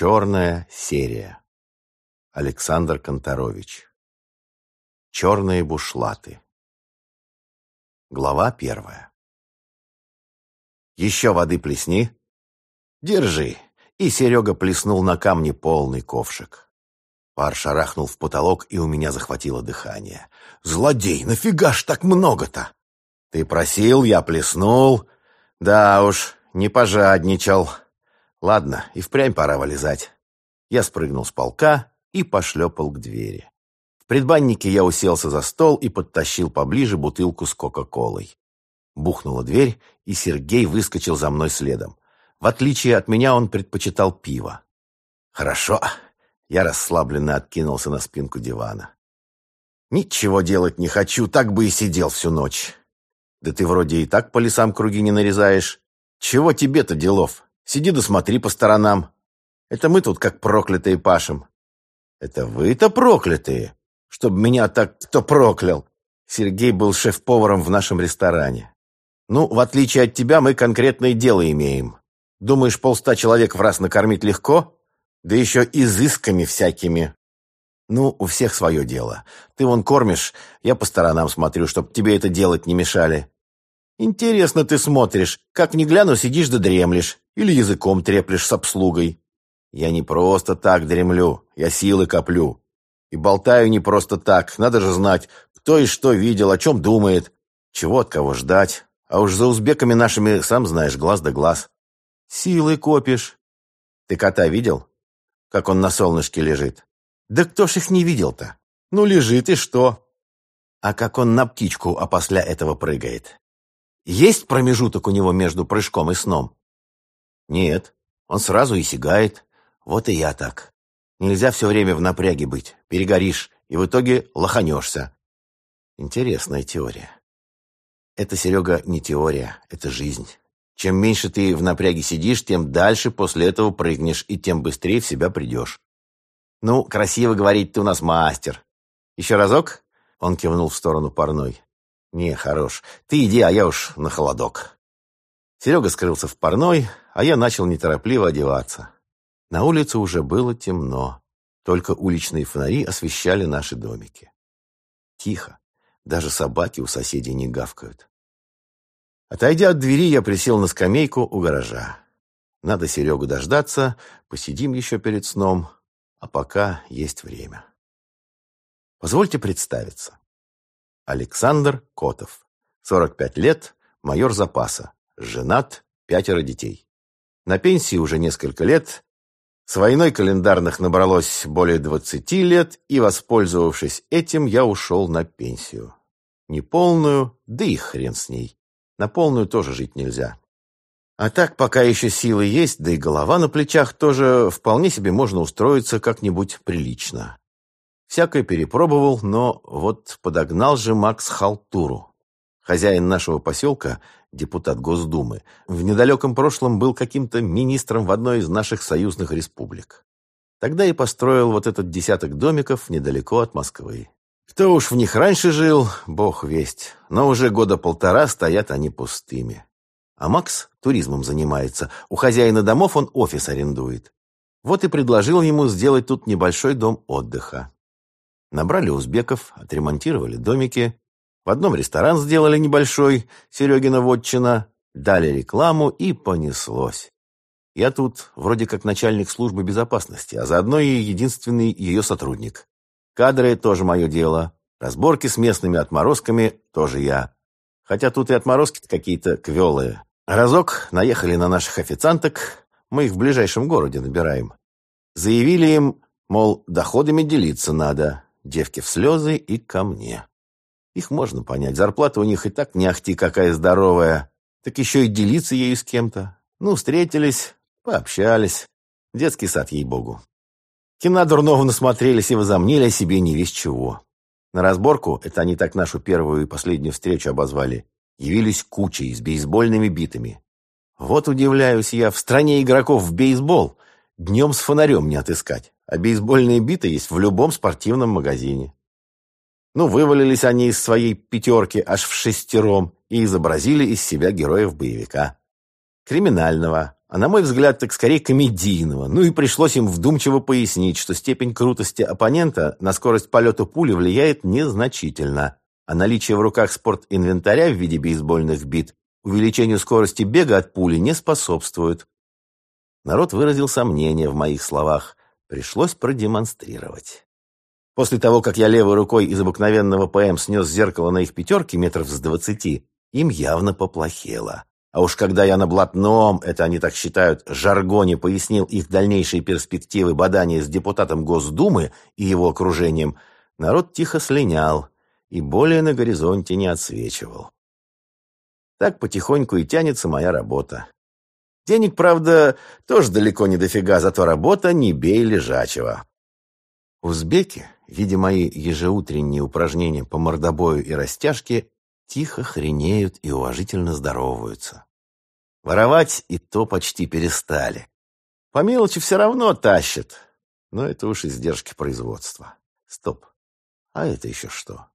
Черная серия. Александр Конторович. Черные бушлаты. Глава первая. Еще воды плесни. Держи. И Серега плеснул на камни полный ковшик. Пар шарахнул в потолок, и у меня захватило дыхание. «Злодей, нафига ж так много-то?» «Ты просил, я плеснул. Да уж, не пожадничал». Ладно, и впрямь пора вылезать. Я спрыгнул с полка и пошлепал к двери. В предбаннике я уселся за стол и подтащил поближе бутылку с Кока-Колой. Бухнула дверь, и Сергей выскочил за мной следом. В отличие от меня он предпочитал пиво. «Хорошо». Я расслабленно откинулся на спинку дивана. «Ничего делать не хочу, так бы и сидел всю ночь». «Да ты вроде и так по лесам круги не нарезаешь. Чего тебе-то делов?» Сиди да смотри по сторонам. Это мы тут как проклятые пашем. Это вы-то проклятые, чтобы меня так кто проклял. Сергей был шеф-поваром в нашем ресторане. Ну, в отличие от тебя, мы конкретное дело имеем. Думаешь, полста человек в раз накормить легко? Да еще изысками всякими. Ну, у всех свое дело. Ты вон кормишь, я по сторонам смотрю, чтоб тебе это делать не мешали. Интересно ты смотришь, как не гляну, сидишь да дремлешь, или языком треплешь с обслугой. Я не просто так дремлю, я силы коплю. И болтаю не просто так, надо же знать, кто и что видел, о чем думает, чего от кого ждать. А уж за узбеками нашими, сам знаешь, глаз да глаз. Силы копишь. Ты кота видел? Как он на солнышке лежит? Да кто ж их не видел-то? Ну, лежит и что? А как он на птичку опосля этого прыгает? Есть промежуток у него между прыжком и сном? Нет, он сразу и сигает. Вот и я так. Нельзя все время в напряге быть. Перегоришь, и в итоге лоханешься. Интересная теория. Это, Серега, не теория, это жизнь. Чем меньше ты в напряге сидишь, тем дальше после этого прыгнешь, и тем быстрее в себя придешь. Ну, красиво говорить, ты у нас мастер. Еще разок? Он кивнул в сторону парной. «Не, хорош. Ты иди, а я уж на холодок». Серега скрылся в парной, а я начал неторопливо одеваться. На улице уже было темно. Только уличные фонари освещали наши домики. Тихо. Даже собаки у соседей не гавкают. Отойдя от двери, я присел на скамейку у гаража. Надо Серегу дождаться, посидим еще перед сном, а пока есть время. Позвольте представиться. Александр Котов. 45 лет, майор запаса. Женат, пятеро детей. На пенсии уже несколько лет. С войной календарных набралось более 20 лет, и, воспользовавшись этим, я ушел на пенсию. Не полную, да и хрен с ней. На полную тоже жить нельзя. А так, пока еще силы есть, да и голова на плечах тоже, вполне себе можно устроиться как-нибудь прилично. Всякое перепробовал, но вот подогнал же Макс халтуру. Хозяин нашего поселка, депутат Госдумы, в недалеком прошлом был каким-то министром в одной из наших союзных республик. Тогда и построил вот этот десяток домиков недалеко от Москвы. Кто уж в них раньше жил, бог весть, но уже года полтора стоят они пустыми. А Макс туризмом занимается, у хозяина домов он офис арендует. Вот и предложил ему сделать тут небольшой дом отдыха. Набрали узбеков, отремонтировали домики. В одном ресторан сделали небольшой, Серегина вотчина, дали рекламу и понеслось. Я тут вроде как начальник службы безопасности, а заодно и единственный ее сотрудник. Кадры тоже мое дело. Разборки с местными отморозками тоже я. Хотя тут и отморозки какие-то квелые. Разок наехали на наших официанток, мы их в ближайшем городе набираем. Заявили им, мол, доходами делиться надо. Девки в слезы и ко мне. Их можно понять, зарплата у них и так не ахти какая здоровая. Так еще и делиться ею с кем-то. Ну, встретились, пообщались. Детский сад, ей-богу. Кино дурного насмотрелись и возомнили о себе не весь чего. На разборку, это они так нашу первую и последнюю встречу обозвали, явились кучей с бейсбольными битами. Вот удивляюсь я, в стране игроков в бейсбол днем с фонарем не отыскать а бейсбольные биты есть в любом спортивном магазине. Ну, вывалились они из своей пятерки аж в шестером и изобразили из себя героев боевика. Криминального, а на мой взгляд, так скорее комедийного. Ну и пришлось им вдумчиво пояснить, что степень крутости оппонента на скорость полета пули влияет незначительно, а наличие в руках спортинвентаря в виде бейсбольных бит увеличению скорости бега от пули не способствует. Народ выразил сомнение в моих словах. Пришлось продемонстрировать. После того, как я левой рукой из обыкновенного ПМ снес зеркало на их пятерке метров с двадцати, им явно поплохело. А уж когда я на блатном, это они так считают, жаргоне пояснил их дальнейшие перспективы бадания с депутатом Госдумы и его окружением, народ тихо слинял и более на горизонте не отсвечивал. Так потихоньку и тянется моя работа. Денег, правда, тоже далеко не дофига, зато работа не бей лежачего. Узбеки, видя мои ежеутренние упражнения по мордобою и растяжке, тихо хренеют и уважительно здороваются. Воровать и то почти перестали. По мелочи все равно тащат, но это уж издержки производства. Стоп, а это еще что?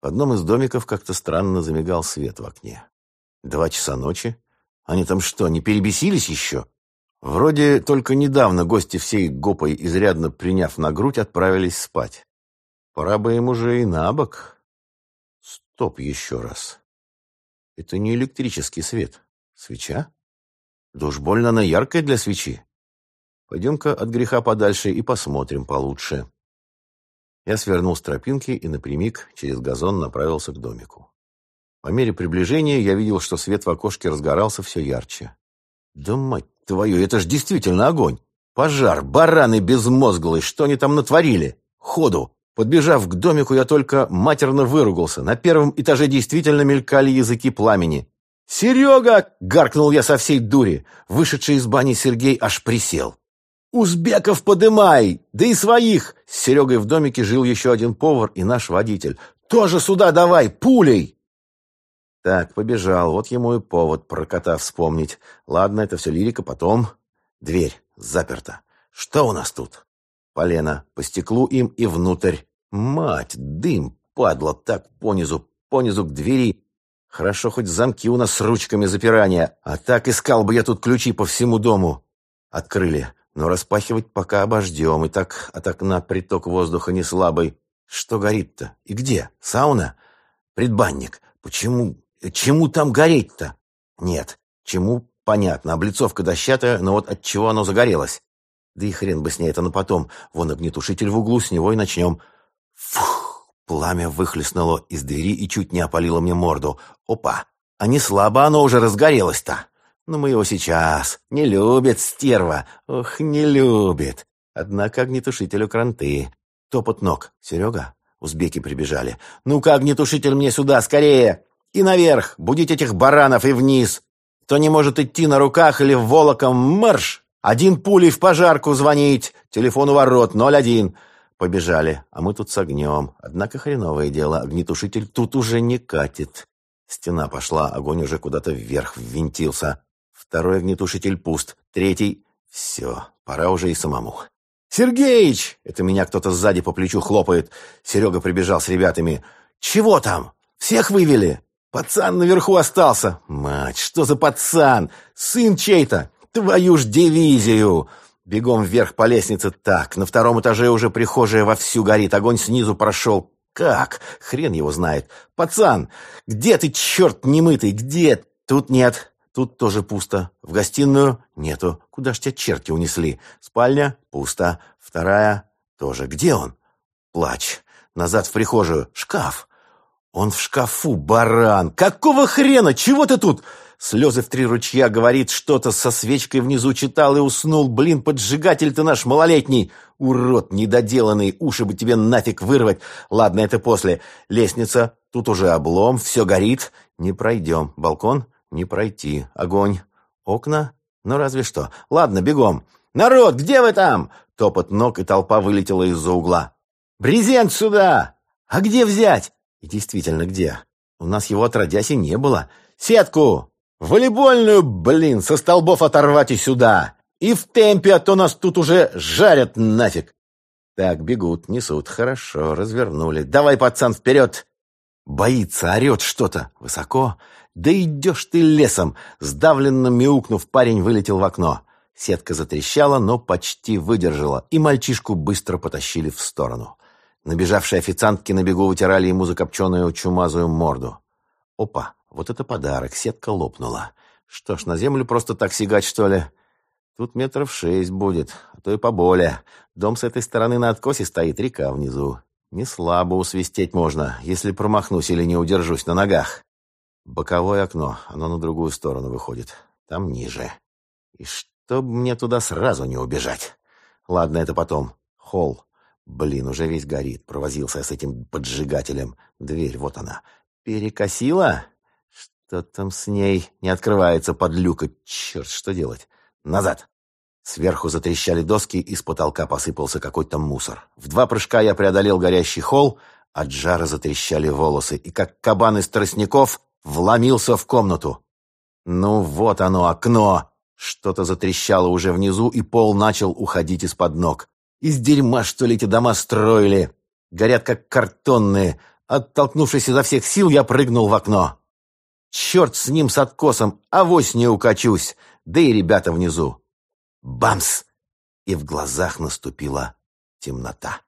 В одном из домиков как-то странно замигал свет в окне. Два часа ночи, они там что, не перебесились еще? Вроде только недавно гости всей гопой, изрядно приняв на грудь, отправились спать. Пора бы им уже и на бок. Стоп еще раз. Это не электрический свет. Свеча? Да уж больно она яркая для свечи. Пойдем-ка от греха подальше и посмотрим получше. Я свернул с тропинки и напрямик через газон направился к домику. По мере приближения я видел, что свет в окошке разгорался все ярче. «Да мать твою, это ж действительно огонь! Пожар, бараны безмозглые, что они там натворили? Ходу!» Подбежав к домику, я только матерно выругался. На первом этаже действительно мелькали языки пламени. «Серега!» — гаркнул я со всей дури. Вышедший из бани Сергей аж присел. «Узбеков подымай! Да и своих!» С Серегой в домике жил еще один повар и наш водитель. «Тоже сюда давай, пулей!» Так, побежал. Вот ему и повод про кота вспомнить. Ладно, это все лирика, потом... Дверь заперта. Что у нас тут? Полено. По стеклу им и внутрь. Мать, дым, падла, так понизу, понизу к двери. Хорошо, хоть замки у нас с ручками запирания. А так искал бы я тут ключи по всему дому. Открыли. Но распахивать пока обождем. И так от окна приток воздуха не слабый. Что горит-то? И где? Сауна? Предбанник. Почему? Чему там гореть-то? Нет, чему, понятно, облицовка дощатая, но вот от чего оно загорелось? Да и хрен бы с ней это на потом. Вон огнетушитель в углу, с него и начнем. Фух! Пламя выхлестнуло из двери и чуть не опалило мне морду. Опа! А не слабо оно уже разгорелось-то. Но мы его сейчас. Не любит стерва. Ох, не любит. Однако огнетушителю кранты. Топот ног. Серега? Узбеки прибежали. «Ну-ка, огнетушитель мне сюда, скорее!» И наверх, будить этих баранов и вниз. Кто не может идти на руках или волоком, марш! Один пулей в пожарку звонить. Телефон у ворот, 01. Побежали, а мы тут с огнем. Однако хреновое дело, огнетушитель тут уже не катит. Стена пошла, огонь уже куда-то вверх ввинтился. Второй огнетушитель пуст, третий... Все, пора уже и самому. «Сергеич!» — это меня кто-то сзади по плечу хлопает. Серега прибежал с ребятами. «Чего там? Всех вывели?» Пацан наверху остался. Мать, что за пацан? Сын чей-то? Твою ж дивизию! Бегом вверх по лестнице. Так, на втором этаже уже прихожая вовсю горит. Огонь снизу прошел. Как? Хрен его знает. Пацан, где ты, черт немытый? Где? Тут нет. Тут тоже пусто. В гостиную нету. Куда ж тебя черти унесли? Спальня пусто. Вторая тоже. Где он? Плач. Назад в прихожую. Шкаф. «Он в шкафу, баран! Какого хрена? Чего ты тут?» Слезы в три ручья говорит что-то, со свечкой внизу читал и уснул. Блин, поджигатель ты наш малолетний. Урод недоделанный, уши бы тебе нафиг вырвать. Ладно, это после. Лестница, тут уже облом, все горит. Не пройдем. Балкон? Не пройти. Огонь. Окна? Ну разве что. Ладно, бегом. «Народ, где вы там?» Топот ног и толпа вылетела из-за угла. «Брезент сюда!» «А где взять?» И действительно, где? У нас его отродясь и не было. Сетку! Волейбольную, блин, со столбов оторвать и сюда! И в темпе, а то нас тут уже жарят нафиг! Так, бегут, несут. Хорошо, развернули. Давай, пацан, вперед! Боится, орет что-то. Высоко. Да идешь ты лесом. Сдавленно мяукнув, парень вылетел в окно. Сетка затрещала, но почти выдержала, и мальчишку быстро потащили в сторону. Набежавшие официантки на бегу вытирали ему закопченную чумазую морду. Опа, вот это подарок, сетка лопнула. Что ж, на землю просто так сигать, что ли? Тут метров шесть будет, а то и поболее. Дом с этой стороны на откосе стоит, река внизу. Не слабо усвистеть можно, если промахнусь или не удержусь на ногах. Боковое окно, оно на другую сторону выходит. Там ниже. И чтоб мне туда сразу не убежать. Ладно, это потом. Холл. Блин, уже весь горит. Провозился с этим поджигателем. Дверь, вот она. Перекосила? Что там с ней? Не открывается подлюка. Черт, что делать? Назад. Сверху затрещали доски, и с потолка посыпался какой-то мусор. В два прыжка я преодолел горящий холл, от жара затрещали волосы, и как кабан из тростников вломился в комнату. Ну вот оно, окно! Что-то затрещало уже внизу, и пол начал уходить из-под ног. Из дерьма, что ли, эти дома строили? Горят, как картонные. Оттолкнувшись изо всех сил, я прыгнул в окно. Черт с ним, с откосом, авось не укачусь. Да и ребята внизу. Бамс! И в глазах наступила темнота.